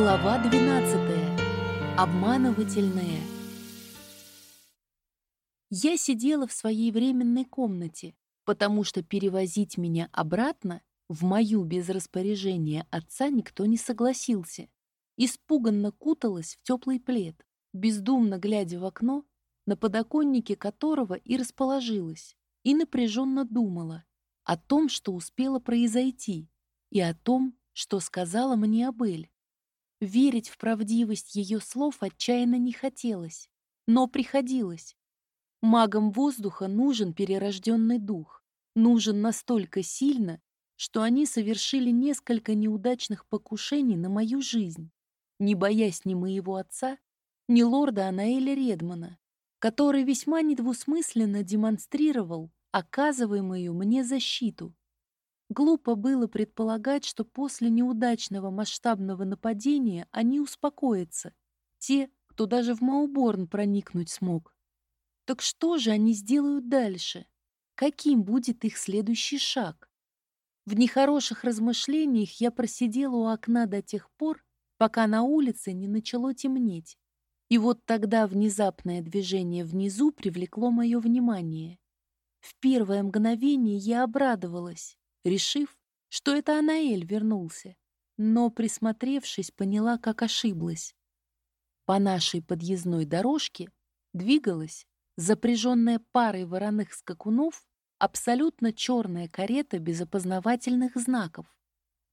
Глава 12. Обманывательная. Я сидела в своей временной комнате, потому что перевозить меня обратно в мою без распоряжения отца никто не согласился. Испуганно куталась в теплый плед, бездумно глядя в окно, на подоконнике которого и расположилась, и напряженно думала о том, что успело произойти, и о том, что сказала мне Абель. Верить в правдивость ее слов отчаянно не хотелось, но приходилось. Магам воздуха нужен перерожденный дух, нужен настолько сильно, что они совершили несколько неудачных покушений на мою жизнь, не боясь ни моего отца, ни лорда Анаэля Редмана, который весьма недвусмысленно демонстрировал оказываемую мне защиту. Глупо было предполагать, что после неудачного масштабного нападения они успокоятся. Те, кто даже в Мауборн проникнуть смог. Так что же они сделают дальше? Каким будет их следующий шаг? В нехороших размышлениях я просидела у окна до тех пор, пока на улице не начало темнеть. И вот тогда внезапное движение внизу привлекло мое внимание. В первое мгновение я обрадовалась решив, что это Анаэль вернулся, но, присмотревшись, поняла, как ошиблась. По нашей подъездной дорожке двигалась, запряженная парой вороных скакунов, абсолютно черная карета без опознавательных знаков.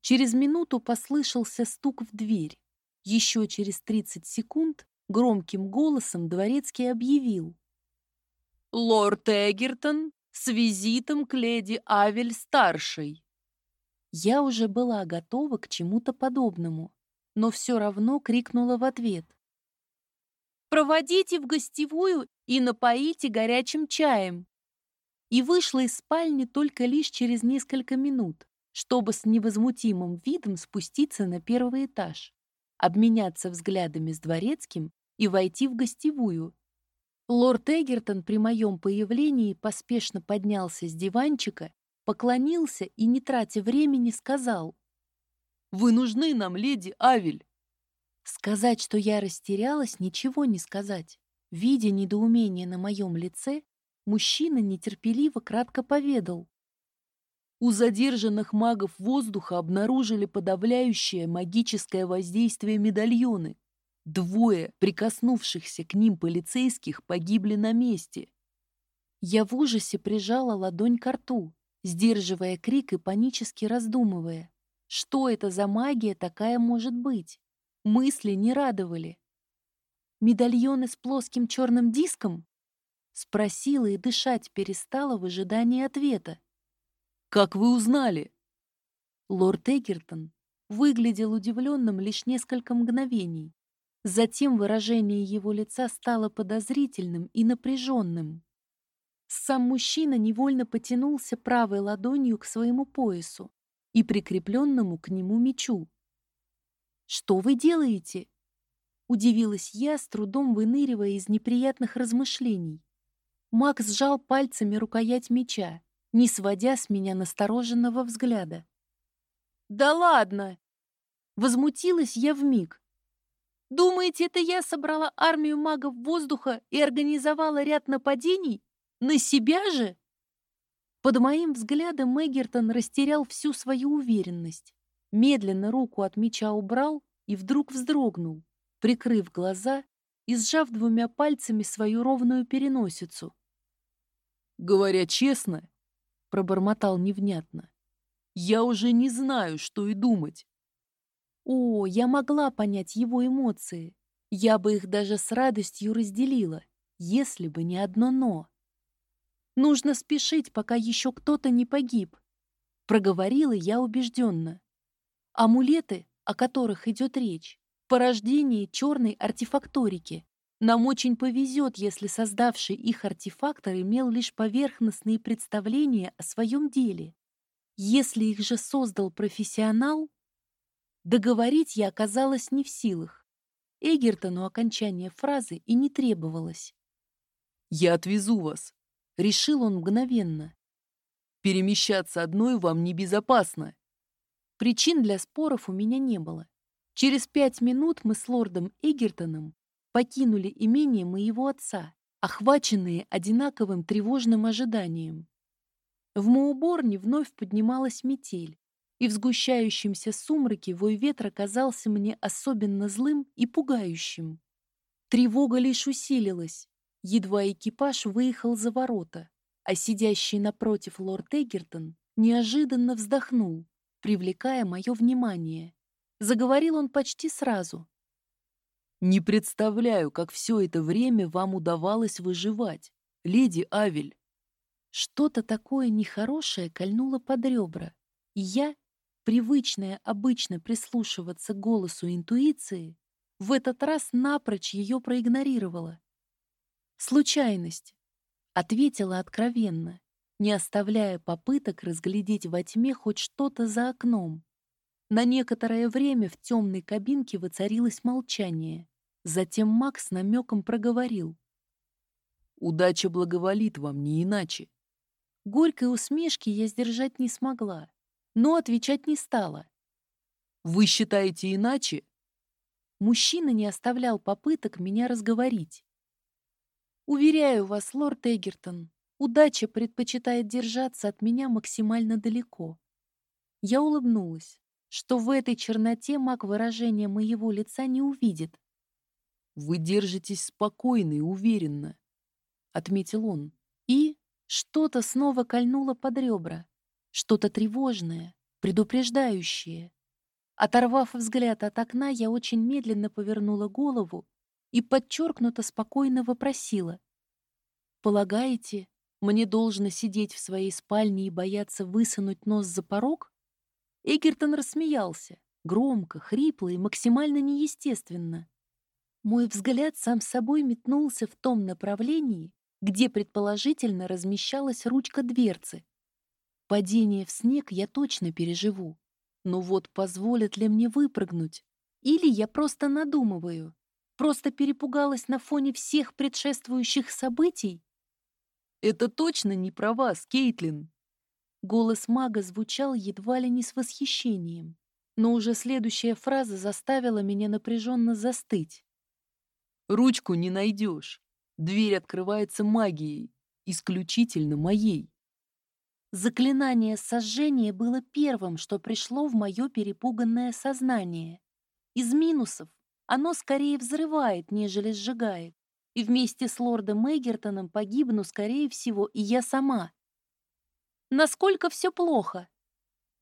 Через минуту послышался стук в дверь. Еще через 30 секунд громким голосом дворецкий объявил. «Лорд Эгертон с визитом к леди Авель-старшей. Я уже была готова к чему-то подобному, но все равно крикнула в ответ. «Проводите в гостевую и напоите горячим чаем!» И вышла из спальни только лишь через несколько минут, чтобы с невозмутимым видом спуститься на первый этаж, обменяться взглядами с дворецким и войти в гостевую, Лорд Эгертон при моем появлении поспешно поднялся с диванчика, поклонился и, не тратя времени, сказал. «Вы нужны нам, леди Авель!» Сказать, что я растерялась, ничего не сказать. Видя недоумение на моем лице, мужчина нетерпеливо кратко поведал. У задержанных магов воздуха обнаружили подавляющее магическое воздействие медальоны. Двое прикоснувшихся к ним полицейских погибли на месте. Я в ужасе прижала ладонь к рту, сдерживая крик и панически раздумывая. Что это за магия такая может быть? Мысли не радовали. «Медальоны с плоским черным диском?» Спросила и дышать перестала в ожидании ответа. «Как вы узнали?» Лорд Эгертон выглядел удивленным лишь несколько мгновений. Затем выражение его лица стало подозрительным и напряженным. Сам мужчина невольно потянулся правой ладонью к своему поясу и прикрепленному к нему мечу. «Что вы делаете?» Удивилась я, с трудом выныривая из неприятных размышлений. Макс сжал пальцами рукоять меча, не сводя с меня настороженного взгляда. «Да ладно!» Возмутилась я вмиг, Думаете, это я собрала армию магов воздуха и организовала ряд нападений? На себя же? Под моим взглядом Мэггертон растерял всю свою уверенность. Медленно руку от меча убрал и вдруг вздрогнул, прикрыв глаза и сжав двумя пальцами свою ровную переносицу. «Говоря честно», — пробормотал невнятно, — «я уже не знаю, что и думать. О, я могла понять его эмоции. Я бы их даже с радостью разделила, если бы не одно «но». Нужно спешить, пока еще кто-то не погиб. Проговорила я убежденно. Амулеты, о которых идет речь, порождение черной артефакторики. Нам очень повезет, если создавший их артефактор имел лишь поверхностные представления о своем деле. Если их же создал профессионал, Договорить я оказалась не в силах. Эгертону окончание фразы и не требовалось. «Я отвезу вас», — решил он мгновенно. «Перемещаться одной вам небезопасно». Причин для споров у меня не было. Через пять минут мы с лордом Эгертоном покинули имение моего отца, охваченные одинаковым тревожным ожиданием. В Моуборне вновь поднималась метель, и в сгущающемся сумраке вой ветра казался мне особенно злым и пугающим. Тревога лишь усилилась, едва экипаж выехал за ворота, а сидящий напротив лорд Эгертон неожиданно вздохнул, привлекая мое внимание. Заговорил он почти сразу. «Не представляю, как все это время вам удавалось выживать, леди Авель». Что-то такое нехорошее кольнуло под ребра, и я, привычная обычно прислушиваться к голосу интуиции, в этот раз напрочь ее проигнорировала. «Случайность», — ответила откровенно, не оставляя попыток разглядеть во тьме хоть что-то за окном. На некоторое время в темной кабинке воцарилось молчание. Затем Макс намеком проговорил. «Удача благоволит вам, не иначе». Горькой усмешки я сдержать не смогла, но отвечать не стала. «Вы считаете иначе?» Мужчина не оставлял попыток меня разговорить. «Уверяю вас, лорд Эгертон, удача предпочитает держаться от меня максимально далеко». Я улыбнулась что в этой черноте маг выражения моего лица не увидит. «Вы держитесь спокойно и уверенно», — отметил он. И что-то снова кольнуло под ребра, что-то тревожное, предупреждающее. Оторвав взгляд от окна, я очень медленно повернула голову и подчеркнуто спокойно вопросила. «Полагаете, мне должно сидеть в своей спальне и бояться высунуть нос за порог?» Эгертон рассмеялся, громко, хрипло и максимально неестественно. Мой взгляд сам собой метнулся в том направлении, где предположительно размещалась ручка дверцы. Падение в снег я точно переживу. Но вот позволят ли мне выпрыгнуть? Или я просто надумываю? Просто перепугалась на фоне всех предшествующих событий? «Это точно не про вас, Кейтлин», Голос мага звучал едва ли не с восхищением, но уже следующая фраза заставила меня напряженно застыть. «Ручку не найдешь. Дверь открывается магией, исключительно моей». Заклинание сожжения было первым, что пришло в мое перепуганное сознание. Из минусов оно скорее взрывает, нежели сжигает. И вместе с лордом Мейгертоном погибну, скорее всего, и я сама. Насколько все плохо?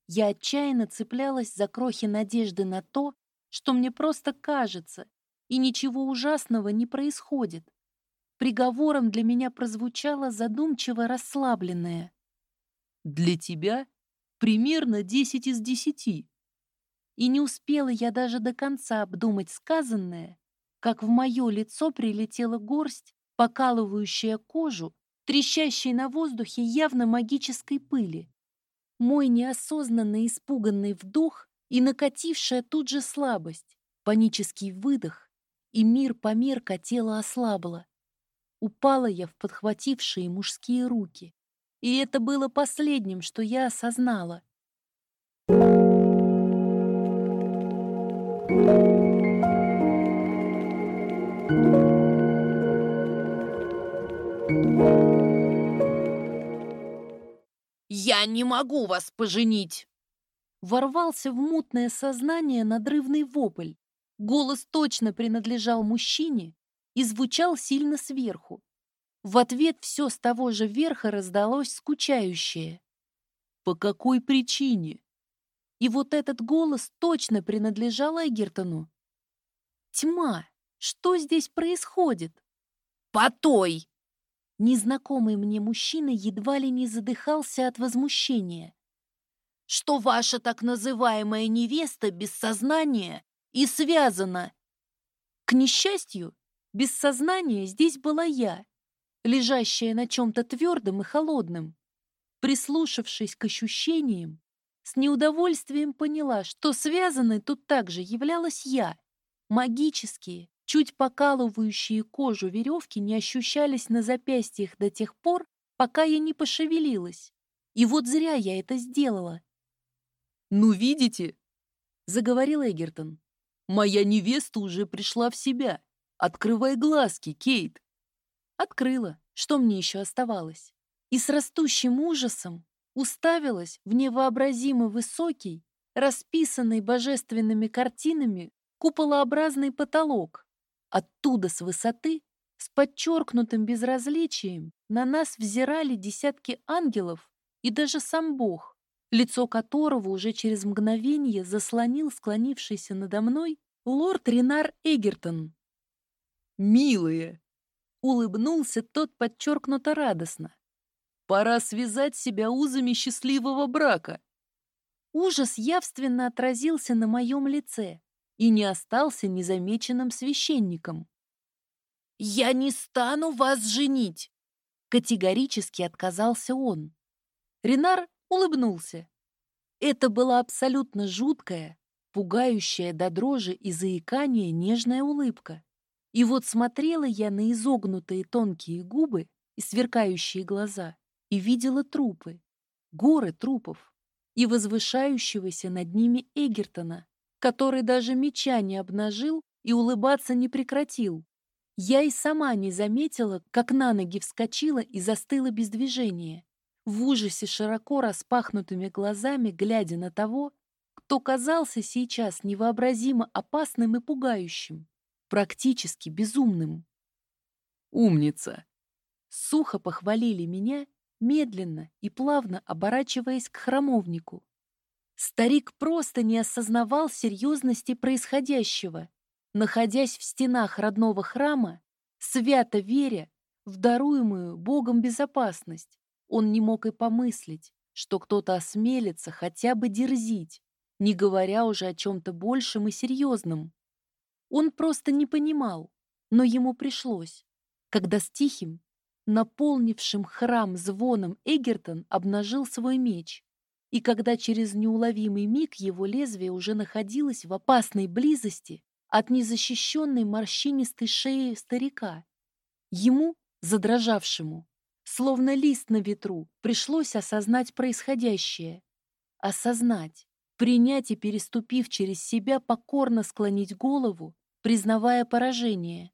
Я отчаянно цеплялась за крохи надежды на то, что мне просто кажется, и ничего ужасного не происходит. Приговором для меня прозвучало задумчиво расслабленное. «Для тебя примерно десять из десяти». И не успела я даже до конца обдумать сказанное, как в мое лицо прилетела горсть, покалывающая кожу трещащей на воздухе явно магической пыли. Мой неосознанно испуганный вдох и накатившая тут же слабость, панический выдох, и мир померк, а тело ослабло. Упала я в подхватившие мужские руки. И это было последним, что я осознала. «Я не могу вас поженить!» Ворвался в мутное сознание надрывный вопль. Голос точно принадлежал мужчине и звучал сильно сверху. В ответ все с того же верха раздалось скучающее. «По какой причине?» И вот этот голос точно принадлежал Эгертону. «Тьма! Что здесь происходит?» «По той!» Незнакомый мне мужчина едва ли не задыхался от возмущения. «Что ваша так называемая невеста без сознания и связана?» К несчастью, без сознания здесь была я, лежащая на чем-то твердом и холодном. Прислушавшись к ощущениям, с неудовольствием поняла, что связанной тут также являлась я. Магические, Чуть покалывающие кожу веревки не ощущались на запястьях до тех пор, пока я не пошевелилась. И вот зря я это сделала. «Ну, видите?» — заговорил Эгертон. Моя невеста уже пришла в себя. Открывай глазки, Кейт. Открыла. Что мне еще оставалось? И с растущим ужасом уставилась в невообразимо высокий, расписанный божественными картинами куполообразный потолок. Оттуда с высоты, с подчеркнутым безразличием, на нас взирали десятки ангелов и даже сам Бог, лицо которого уже через мгновение заслонил склонившийся надо мной лорд Ренар Эгертон. «Милые!» — улыбнулся тот подчеркнуто радостно. «Пора связать себя узами счастливого брака!» Ужас явственно отразился на моем лице и не остался незамеченным священником. «Я не стану вас женить!» Категорически отказался он. Ренар улыбнулся. Это была абсолютно жуткая, пугающая до дрожи и заикания нежная улыбка. И вот смотрела я на изогнутые тонкие губы и сверкающие глаза и видела трупы, горы трупов и возвышающегося над ними Эгертона, который даже меча не обнажил и улыбаться не прекратил. Я и сама не заметила, как на ноги вскочила и застыла без движения, в ужасе широко распахнутыми глазами, глядя на того, кто казался сейчас невообразимо опасным и пугающим, практически безумным. «Умница!» Сухо похвалили меня, медленно и плавно оборачиваясь к храмовнику. Старик просто не осознавал серьезности происходящего, находясь в стенах родного храма, свято веря в даруемую Богом безопасность. Он не мог и помыслить, что кто-то осмелится хотя бы дерзить, не говоря уже о чем-то большем и серьезном. Он просто не понимал, но ему пришлось, когда с тихим, наполнившим храм звоном Эгертон обнажил свой меч, и когда через неуловимый миг его лезвие уже находилось в опасной близости от незащищенной морщинистой шеи старика. Ему, задрожавшему, словно лист на ветру, пришлось осознать происходящее. Осознать, принять и, переступив через себя, покорно склонить голову, признавая поражение.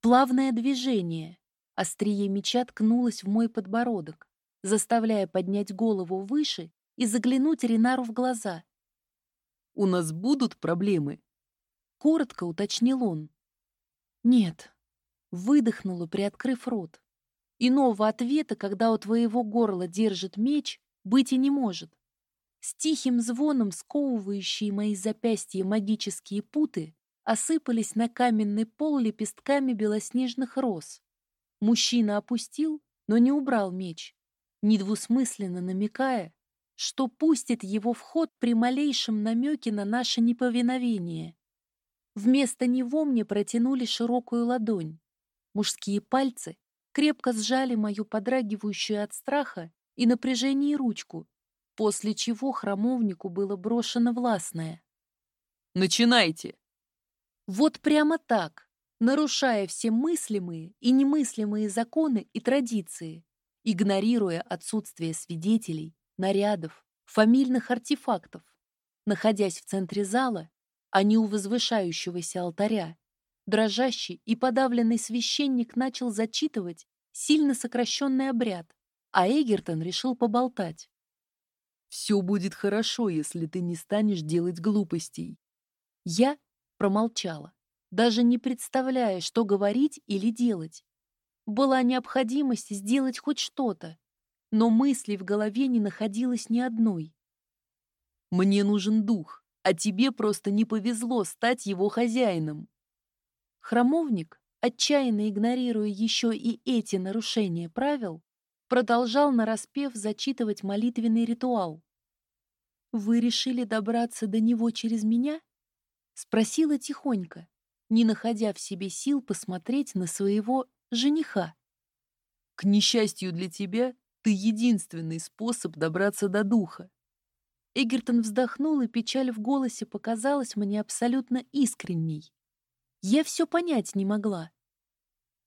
Плавное движение. Острие меча ткнулось в мой подбородок, заставляя поднять голову выше и заглянуть Ренару в глаза. «У нас будут проблемы?» Коротко уточнил он. «Нет», — выдохнула, приоткрыв рот. Иного ответа, когда у твоего горла держит меч, быть и не может. С тихим звоном сковывающие мои запястья магические путы осыпались на каменный пол лепестками белоснежных роз. Мужчина опустил, но не убрал меч, недвусмысленно намекая, что пустит его в ход при малейшем намеке на наше неповиновение. Вместо него мне протянули широкую ладонь. Мужские пальцы крепко сжали мою подрагивающую от страха и напряжения ручку, после чего храмовнику было брошено властное. «Начинайте!» Вот прямо так, нарушая все мыслимые и немыслимые законы и традиции, игнорируя отсутствие свидетелей, нарядов, фамильных артефактов, находясь в центре зала, а не у возвышающегося алтаря, Дрожащий и подавленный священник начал зачитывать сильно сокращенный обряд, а Эгертон решил поболтать. «Все будет хорошо, если ты не станешь делать глупостей». Я промолчала, даже не представляя, что говорить или делать. Была необходимость сделать хоть что-то, но мыслей в голове не находилось ни одной. «Мне нужен дух, а тебе просто не повезло стать его хозяином», Храмовник, отчаянно игнорируя еще и эти нарушения правил, продолжал нараспев зачитывать молитвенный ритуал. «Вы решили добраться до него через меня?» Спросила тихонько, не находя в себе сил посмотреть на своего жениха. «К несчастью для тебя, ты единственный способ добраться до духа». Эгертон вздохнул, и печаль в голосе показалась мне абсолютно искренней. Я все понять не могла.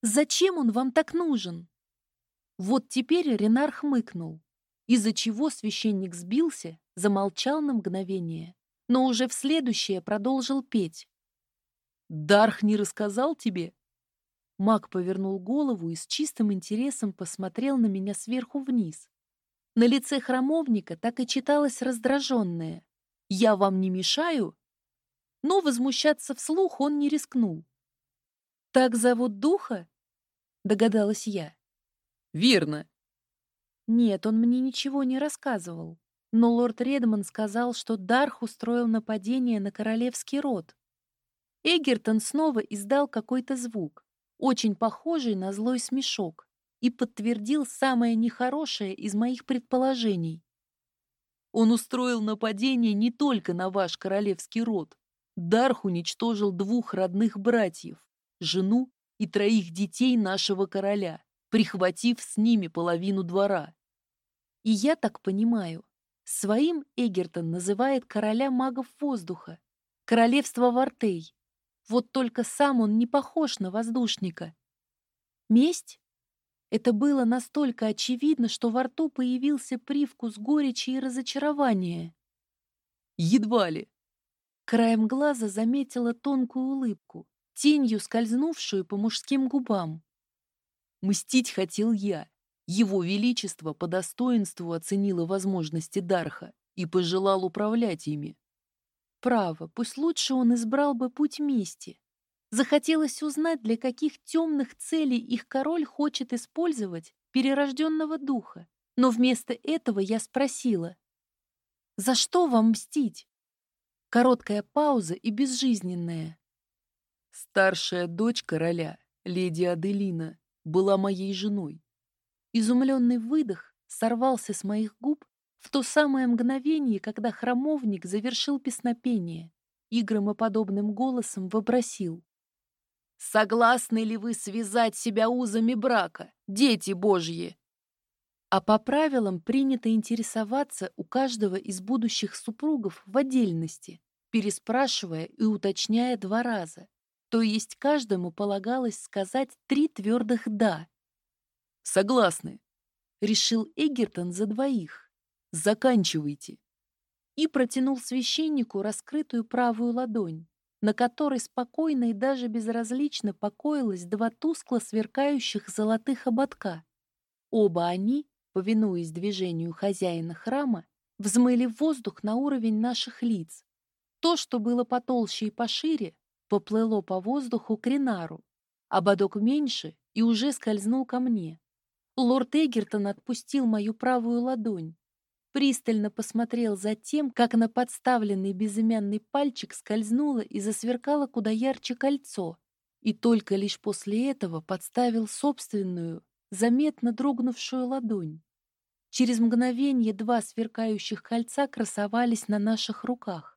Зачем он вам так нужен? Вот теперь Ренар хмыкнул, из-за чего священник сбился, замолчал на мгновение, но уже в следующее продолжил петь, Дарх не рассказал тебе?» Маг повернул голову и с чистым интересом посмотрел на меня сверху вниз. На лице храмовника так и читалось раздраженное. «Я вам не мешаю?» Но возмущаться вслух он не рискнул. «Так зовут духа?» — догадалась я. «Верно». Нет, он мне ничего не рассказывал. Но лорд Редман сказал, что Дарх устроил нападение на королевский род. Эгертон снова издал какой-то звук, очень похожий на злой смешок, и подтвердил самое нехорошее из моих предположений. Он устроил нападение не только на ваш королевский род. Дарх уничтожил двух родных братьев, жену и троих детей нашего короля, прихватив с ними половину двора. И я так понимаю, своим Эгертон называет короля магов воздуха, королевство Вартей. Вот только сам он не похож на воздушника. Месть? Это было настолько очевидно, что во рту появился привкус горечи и разочарования. Едва ли. Краем глаза заметила тонкую улыбку, тенью скользнувшую по мужским губам. Мстить хотел я. Его Величество по достоинству оценило возможности Дарха и пожелал управлять ими. Право, пусть лучше он избрал бы путь мести. Захотелось узнать, для каких темных целей их король хочет использовать перерожденного духа. Но вместо этого я спросила, «За что вам мстить?» Короткая пауза и безжизненная. Старшая дочь короля, леди Аделина, была моей женой. Изумленный выдох сорвался с моих губ в то самое мгновение, когда храмовник завершил песнопение и громоподобным голосом вопросил. Согласны ли вы связать себя узами брака, дети Божьи? А по правилам принято интересоваться у каждого из будущих супругов в отдельности, переспрашивая и уточняя два раза. То есть каждому полагалось сказать три твердых «да». «Согласны», — решил Эгертон за двоих. «Заканчивайте». И протянул священнику раскрытую правую ладонь на которой спокойно и даже безразлично покоилось два тускло сверкающих золотых ободка. Оба они, повинуясь движению хозяина храма, взмыли воздух на уровень наших лиц. То, что было потолще и пошире, поплыло по воздуху к Ренару, ободок меньше и уже скользнул ко мне. Лорд Эгертон отпустил мою правую ладонь, пристально посмотрел за тем, как на подставленный безымянный пальчик скользнуло и засверкало куда ярче кольцо, и только лишь после этого подставил собственную, заметно дрогнувшую ладонь. Через мгновение два сверкающих кольца красовались на наших руках.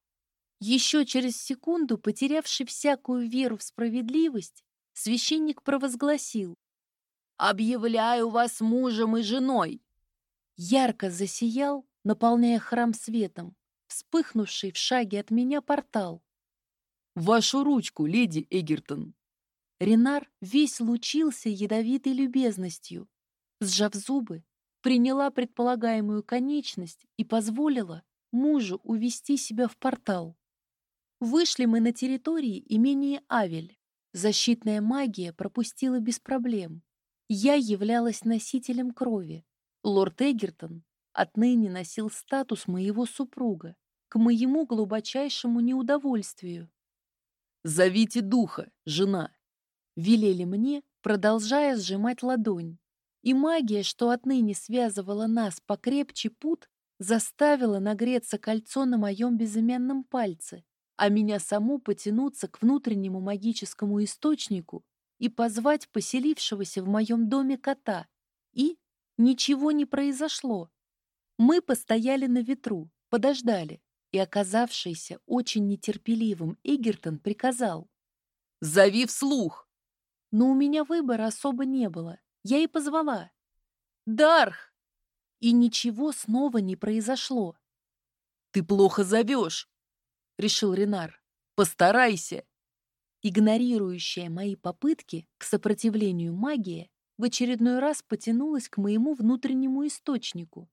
Еще через секунду, потерявший всякую веру в справедливость, священник провозгласил «Объявляю вас мужем и женой!» Ярко засиял, наполняя храм светом, вспыхнувший в шаге от меня портал. «Вашу ручку, леди Эгертон!» Ренар весь лучился ядовитой любезностью. Сжав зубы, приняла предполагаемую конечность и позволила мужу увести себя в портал. Вышли мы на территории имения Авель. Защитная магия пропустила без проблем. Я являлась носителем крови. Лорд Эгертон отныне носил статус моего супруга, к моему глубочайшему неудовольствию. «Зовите духа, жена!» Велели мне, продолжая сжимать ладонь. И магия, что отныне связывала нас покрепче пут, заставила нагреться кольцо на моем безымянном пальце, а меня саму потянуться к внутреннему магическому источнику и позвать поселившегося в моем доме кота. И ничего не произошло. Мы постояли на ветру, подождали, и оказавшийся очень нетерпеливым Игертон приказал. «Зови вслух!» Но у меня выбора особо не было. Я и позвала. «Дарх!» И ничего снова не произошло. «Ты плохо зовешь!» — решил Ренар. «Постарайся!» Игнорирующая мои попытки к сопротивлению магия в очередной раз потянулась к моему внутреннему источнику,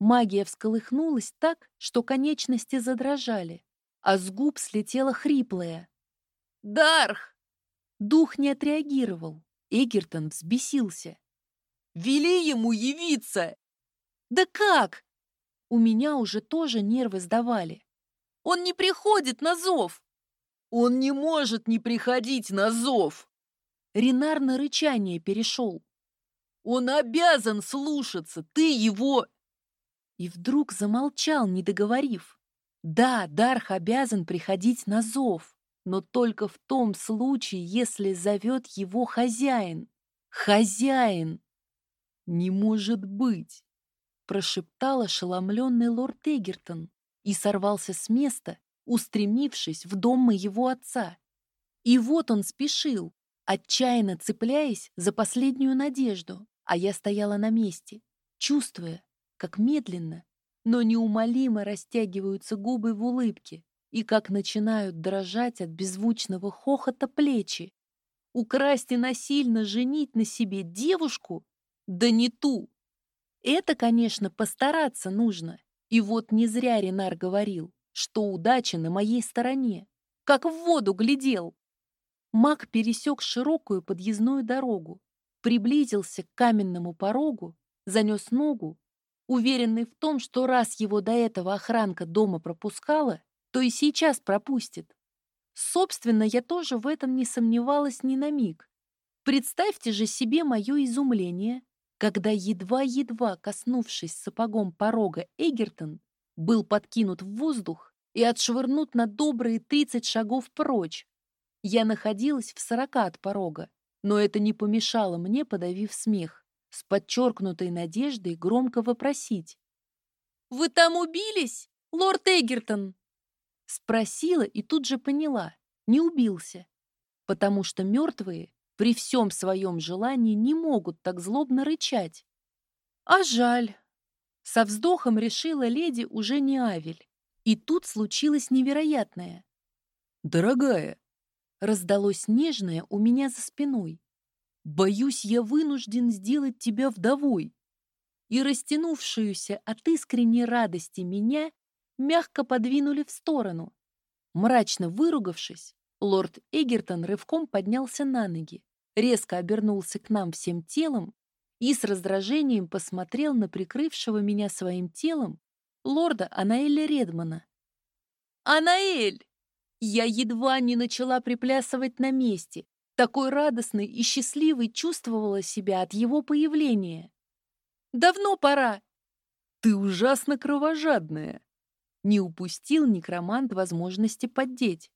Магия всколыхнулась так, что конечности задрожали, а с губ слетела хриплая. Дарх!» Дух не отреагировал. Эгертон взбесился. «Вели ему явиться!» «Да как?» У меня уже тоже нервы сдавали. «Он не приходит на зов!» «Он не может не приходить на зов!» Ренар на рычание перешел. «Он обязан слушаться! Ты его...» И вдруг замолчал, не договорив. Да, Дарх обязан приходить на зов, но только в том случае, если зовет его хозяин. Хозяин! Не может быть! Прошептал ошеломленный лорд Эгертон и сорвался с места, устремившись в дом моего отца. И вот он спешил, отчаянно цепляясь за последнюю надежду, а я стояла на месте, чувствуя, как медленно, но неумолимо растягиваются губы в улыбке и как начинают дрожать от беззвучного хохота плечи. Украсть и насильно женить на себе девушку? Да не ту! Это, конечно, постараться нужно. И вот не зря Ренар говорил, что удача на моей стороне. Как в воду глядел. Маг пересек широкую подъездную дорогу, приблизился к каменному порогу, занес ногу уверенный в том, что раз его до этого охранка дома пропускала, то и сейчас пропустит. Собственно, я тоже в этом не сомневалась ни на миг. Представьте же себе мое изумление, когда, едва-едва коснувшись сапогом порога Эгертон, был подкинут в воздух и отшвырнут на добрые тридцать шагов прочь. Я находилась в сорока от порога, но это не помешало мне, подавив смех с подчеркнутой надеждой громко вопросить. «Вы там убились, лорд Эгертон?» Спросила и тут же поняла, не убился, потому что мертвые при всем своем желании не могут так злобно рычать. А жаль. Со вздохом решила леди уже не Авель. И тут случилось невероятное. «Дорогая!» Раздалось нежное у меня за спиной. Боюсь, я вынужден сделать тебя вдовой. И растянувшуюся от искренней радости меня мягко подвинули в сторону. Мрачно выругавшись, лорд Эгертон рывком поднялся на ноги, резко обернулся к нам всем телом и с раздражением посмотрел на прикрывшего меня своим телом лорда Анаэля Редмана. «Анаэль!» Я едва не начала приплясывать на месте, такой радостной и счастливой чувствовала себя от его появления. «Давно пора!» «Ты ужасно кровожадная!» Не упустил некромант возможности поддеть.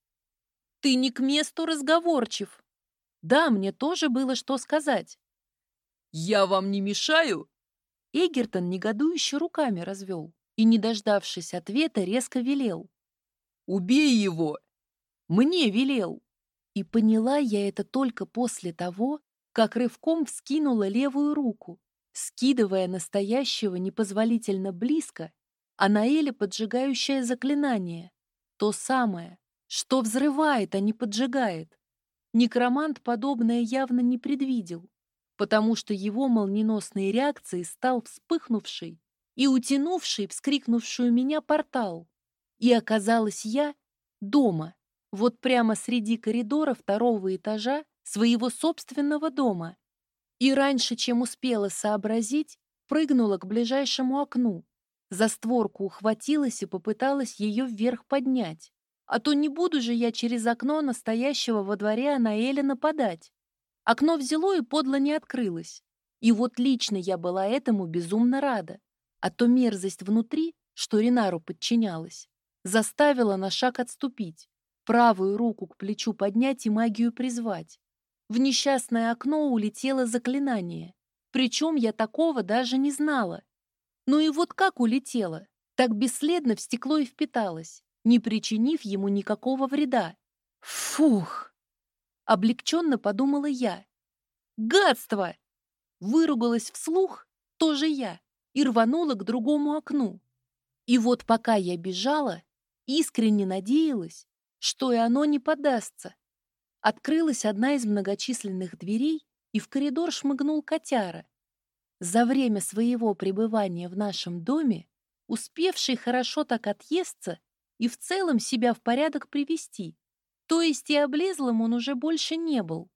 «Ты не к месту разговорчив!» «Да, мне тоже было что сказать!» «Я вам не мешаю?» Эгертон негодующе руками развел и, не дождавшись ответа, резко велел. «Убей его!» «Мне велел!» И поняла я это только после того, как рывком вскинула левую руку, скидывая настоящего непозволительно близко, а Наэля поджигающее заклинание. То самое, что взрывает, а не поджигает. Некромант подобное явно не предвидел, потому что его молниеносной реакцией стал вспыхнувший и утянувший, вскрикнувшую меня портал. И оказалась я дома вот прямо среди коридора второго этажа своего собственного дома. И раньше, чем успела сообразить, прыгнула к ближайшему окну. За створку ухватилась и попыталась ее вверх поднять. А то не буду же я через окно настоящего во дворе Анаэля нападать. Окно взяло и подло не открылось. И вот лично я была этому безумно рада. А то мерзость внутри, что Ринару подчинялась, заставила на шаг отступить правую руку к плечу поднять и магию призвать. В несчастное окно улетело заклинание. Причем я такого даже не знала. Ну и вот как улетело, так бесследно в стекло и впиталось, не причинив ему никакого вреда. Фух! Облегченно подумала я. Гадство! Выругалась вслух тоже я и рванула к другому окну. И вот пока я бежала, искренне надеялась, что и оно не подастся. Открылась одна из многочисленных дверей, и в коридор шмыгнул котяра. За время своего пребывания в нашем доме, успевший хорошо так отъесться и в целом себя в порядок привести. То есть и облезлым он уже больше не был.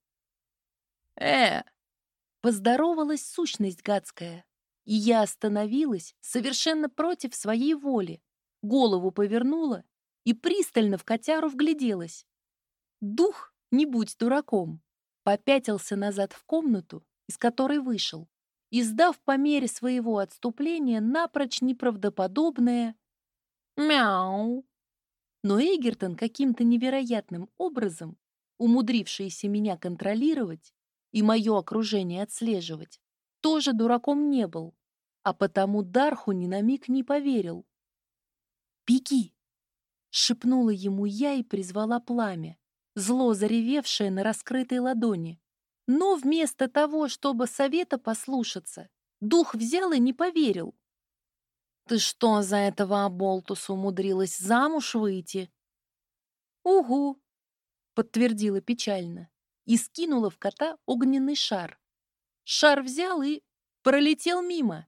«Э!» — поздоровалась сущность гадская, и я остановилась совершенно против своей воли, голову повернула и пристально в котяру вгляделась. Дух, не будь дураком, попятился назад в комнату, из которой вышел, издав по мере своего отступления напрочь неправдоподобное «мяу». Но Эгертон каким-то невероятным образом, умудрившийся меня контролировать и мое окружение отслеживать, тоже дураком не был, а потому Дарху ни на миг не поверил. «Беги!» — шепнула ему я и призвала пламя, зло заревевшее на раскрытой ладони. Но вместо того, чтобы совета послушаться, дух взял и не поверил. «Ты что, за этого оболтуса умудрилась замуж выйти?» «Угу», — подтвердила печально и скинула в кота огненный шар. Шар взял и пролетел мимо,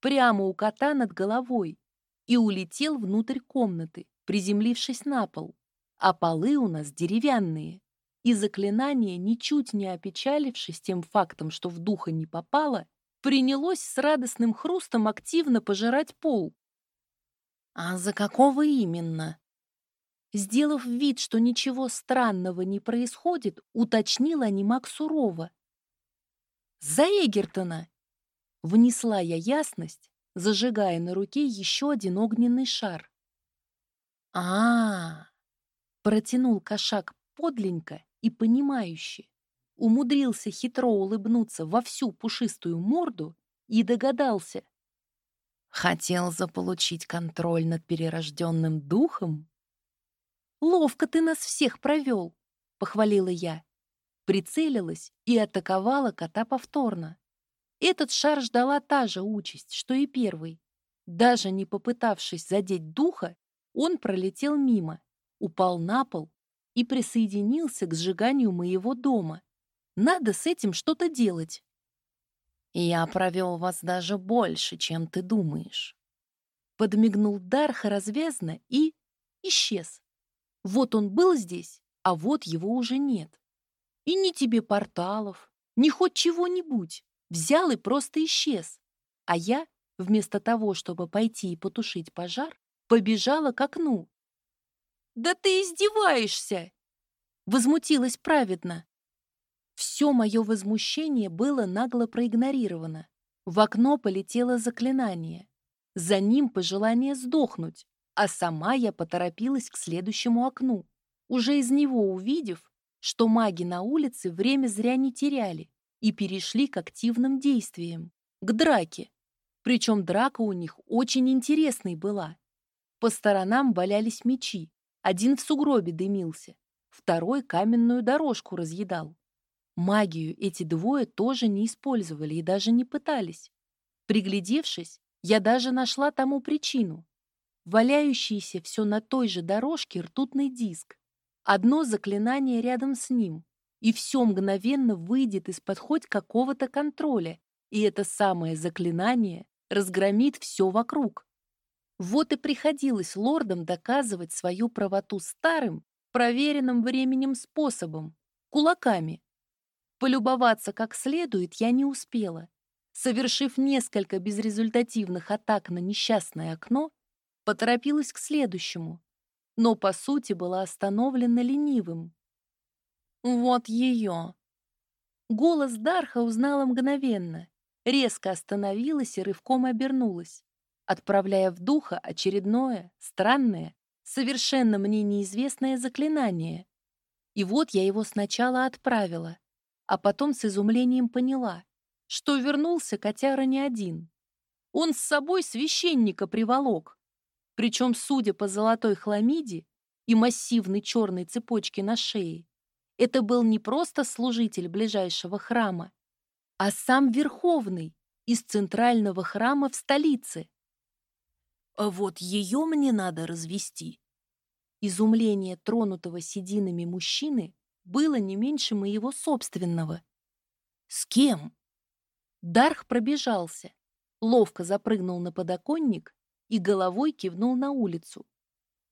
прямо у кота над головой, и улетел внутрь комнаты, приземлившись на пол. А полы у нас деревянные. И заклинание, ничуть не опечалившись тем фактом, что в духа не попало, принялось с радостным хрустом активно пожирать пол. «А за какого именно?» Сделав вид, что ничего странного не происходит, уточнила анимак сурово. «За Эгертона!» Внесла я ясность, зажигая на руке еще один огненный шар. а, -а, -а Протянул кошак подленько и понимающе. Умудрился хитро улыбнуться во всю пушистую морду и догадался. Хотел заполучить контроль над перерожденным духом? «Ловко ты нас всех провел», — похвалила я. Прицелилась и атаковала кота повторно. Этот шар ждала та же участь, что и первый. Даже не попытавшись задеть духа, он пролетел мимо, упал на пол и присоединился к сжиганию моего дома. Надо с этим что-то делать. «Я провел вас даже больше, чем ты думаешь». Подмигнул Дарха развязно и исчез. Вот он был здесь, а вот его уже нет. И ни тебе порталов, ни хоть чего-нибудь. Взял и просто исчез. А я, вместо того, чтобы пойти и потушить пожар, побежала к окну. «Да ты издеваешься!» Возмутилась праведно. Все мое возмущение было нагло проигнорировано. В окно полетело заклинание. За ним пожелание сдохнуть, а сама я поторопилась к следующему окну, уже из него увидев, что маги на улице время зря не теряли и перешли к активным действиям, к драке. Причем драка у них очень интересной была. По сторонам валялись мечи. Один в сугробе дымился, второй каменную дорожку разъедал. Магию эти двое тоже не использовали и даже не пытались. Приглядевшись, я даже нашла тому причину. Валяющийся все на той же дорожке ртутный диск. Одно заклинание рядом с ним, и все мгновенно выйдет из-под хоть какого-то контроля, и это самое заклинание разгромит все вокруг. Вот и приходилось лордам доказывать свою правоту старым, проверенным временем способом — кулаками. Полюбоваться как следует я не успела. Совершив несколько безрезультативных атак на несчастное окно, поторопилась к следующему, но, по сути, была остановлена ленивым. Вот ее. Голос Дарха узнала мгновенно, резко остановилась и рывком обернулась, отправляя в духа очередное, странное, совершенно мне неизвестное заклинание. И вот я его сначала отправила, а потом с изумлением поняла, что вернулся котяра не один. Он с собой священника приволок. Причем, судя по золотой хламиде и массивной черной цепочке на шее, это был не просто служитель ближайшего храма, а сам Верховный из центрального храма в столице. А вот ее мне надо развести. Изумление тронутого сединами мужчины было не меньше моего собственного. С кем? Дарх пробежался, ловко запрыгнул на подоконник и головой кивнул на улицу.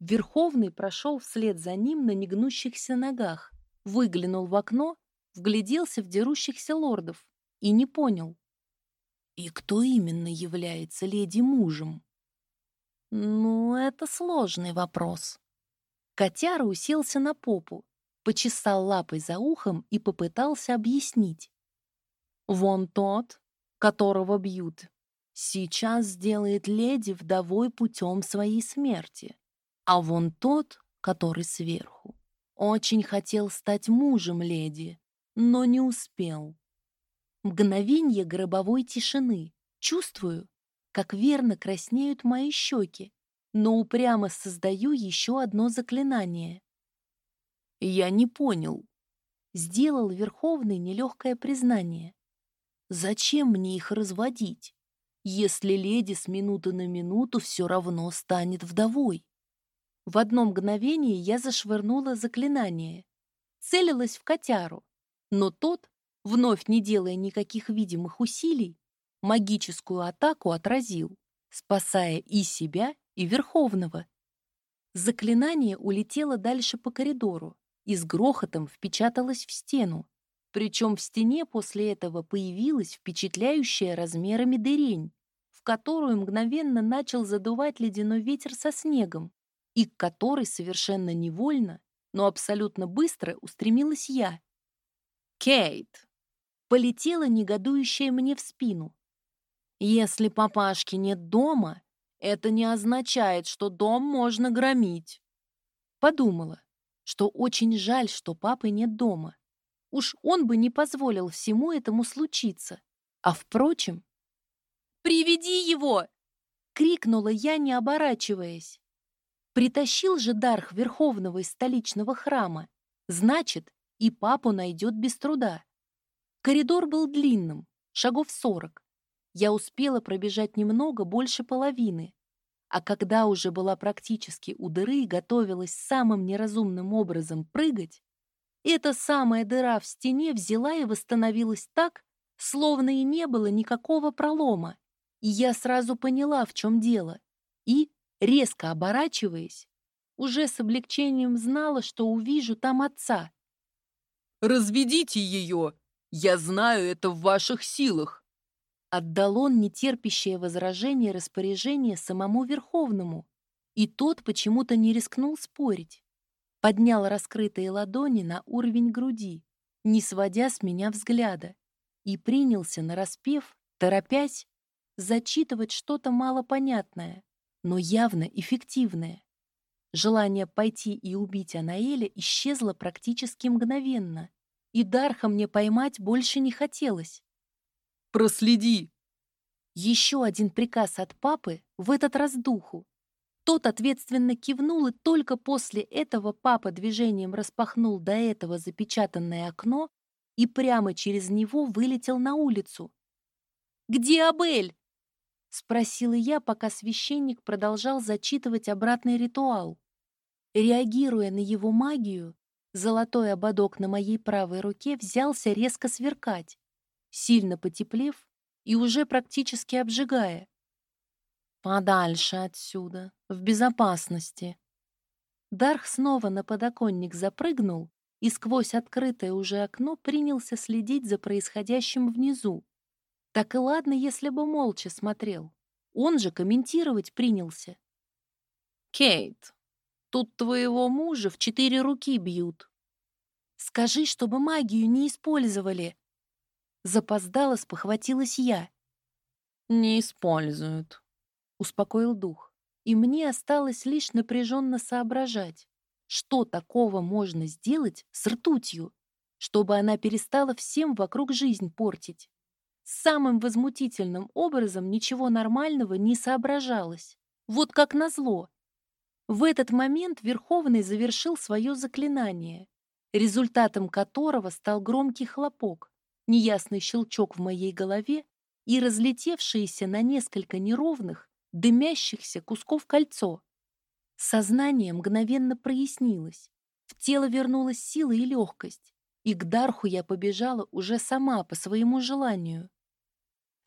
Верховный прошел вслед за ним на негнущихся ногах, выглянул в окно, вгляделся в дерущихся лордов и не понял. И кто именно является леди мужем? Ну, это сложный вопрос. Котяра уселся на попу, почесал лапой за ухом и попытался объяснить. Вон тот, которого бьют, сейчас сделает леди вдовой путем своей смерти. А вон тот, который сверху, очень хотел стать мужем леди, но не успел. Мгновенье гробовой тишины. Чувствую, как верно краснеют мои щеки, но упрямо создаю еще одно заклинание. Я не понял. Сделал Верховный нелегкое признание. Зачем мне их разводить, если леди с минуты на минуту все равно станет вдовой? В одно мгновение я зашвырнула заклинание. Целилась в котяру, но тот, вновь не делая никаких видимых усилий, магическую атаку отразил, спасая и себя, и Верховного. Заклинание улетело дальше по коридору и с грохотом впечаталось в стену. Причем в стене после этого появилась впечатляющая размерами дырень, в которую мгновенно начал задувать ледяной ветер со снегом, и к которой совершенно невольно, но абсолютно быстро устремилась я. «Кейт!» Полетела негодующая мне в спину. «Если папашки нет дома, это не означает, что дом можно громить». Подумала, что очень жаль, что папы нет дома. Уж он бы не позволил всему этому случиться. А впрочем... «Приведи его!» — крикнула я, не оборачиваясь. Притащил же Дарх Верховного из столичного храма. Значит, и папу найдет без труда. Коридор был длинным, шагов сорок. Я успела пробежать немного больше половины. А когда уже была практически у дыры и готовилась самым неразумным образом прыгать, эта самая дыра в стене взяла и восстановилась так, словно и не было никакого пролома. И я сразу поняла, в чем дело. И резко оборачиваясь, уже с облегчением знала, что увижу там отца. «Разведите ее! Я знаю, это в ваших силах!» Отдал он нетерпящее возражение распоряжение самому Верховному, и тот почему-то не рискнул спорить. Поднял раскрытые ладони на уровень груди, не сводя с меня взгляда, и принялся, нараспев, торопясь, зачитывать что-то малопонятное но явно эффективное. Желание пойти и убить Анаэля исчезло практически мгновенно, и Дарха мне поймать больше не хотелось. «Проследи!» Еще один приказ от папы, в этот раз духу. Тот ответственно кивнул, и только после этого папа движением распахнул до этого запечатанное окно и прямо через него вылетел на улицу. «Где Абель?» — спросила я, пока священник продолжал зачитывать обратный ритуал. Реагируя на его магию, золотой ободок на моей правой руке взялся резко сверкать, сильно потеплев и уже практически обжигая. «Подальше отсюда, в безопасности». Дарх снова на подоконник запрыгнул и сквозь открытое уже окно принялся следить за происходящим внизу. Так и ладно, если бы молча смотрел. Он же комментировать принялся. «Кейт, тут твоего мужа в четыре руки бьют». «Скажи, чтобы магию не использовали». Запоздала, спохватилась я. «Не используют», — успокоил дух. И мне осталось лишь напряженно соображать, что такого можно сделать с ртутью, чтобы она перестала всем вокруг жизнь портить. Самым возмутительным образом ничего нормального не соображалось. Вот как назло. В этот момент Верховный завершил свое заклинание, результатом которого стал громкий хлопок, неясный щелчок в моей голове и разлетевшееся на несколько неровных, дымящихся кусков кольцо. Сознание мгновенно прояснилось. В тело вернулась сила и легкость, и к Дарху я побежала уже сама по своему желанию.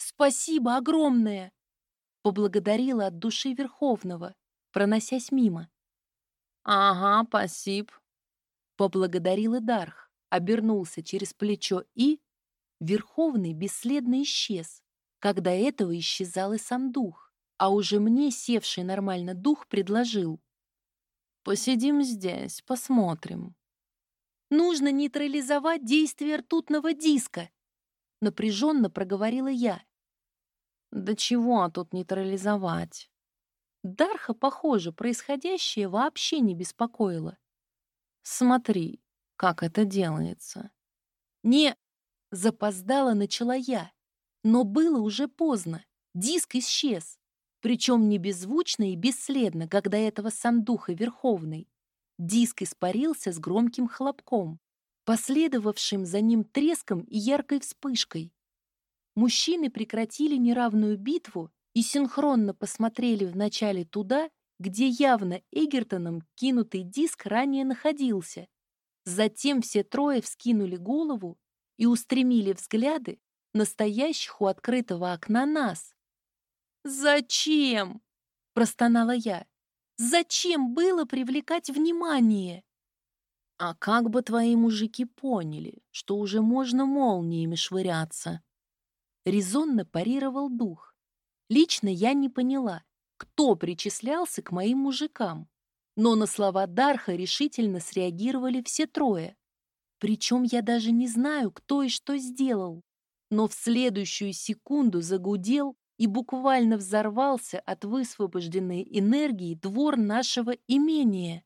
Спасибо огромное!» Поблагодарила от души Верховного, проносясь мимо. Ага, спасибо. Поблагодарил и Дарх, обернулся через плечо и... Верховный бесследно исчез, когда этого исчезал и сам дух, а уже мне севший нормально дух предложил. «Посидим здесь, посмотрим». «Нужно нейтрализовать действие ртутного диска», напряженно проговорила я. «Да чего тут нейтрализовать?» Дарха, похоже, происходящее вообще не беспокоило. «Смотри, как это делается». «Не...» — запоздала начала я. Но было уже поздно. Диск исчез. Причем не беззвучно и бесследно, когда этого сам дух и Верховный. Диск испарился с громким хлопком, последовавшим за ним треском и яркой вспышкой. Мужчины прекратили неравную битву и синхронно посмотрели вначале туда, где явно Эгертоном кинутый диск ранее находился. Затем все трое вскинули голову и устремили взгляды настоящих у открытого окна нас. «Зачем?» — простонала я. «Зачем было привлекать внимание?» «А как бы твои мужики поняли, что уже можно молниями швыряться?» Резонно парировал дух. Лично я не поняла, кто причислялся к моим мужикам. Но на слова Дарха решительно среагировали все трое. Причем я даже не знаю, кто и что сделал. Но в следующую секунду загудел и буквально взорвался от высвобожденной энергии двор нашего имения.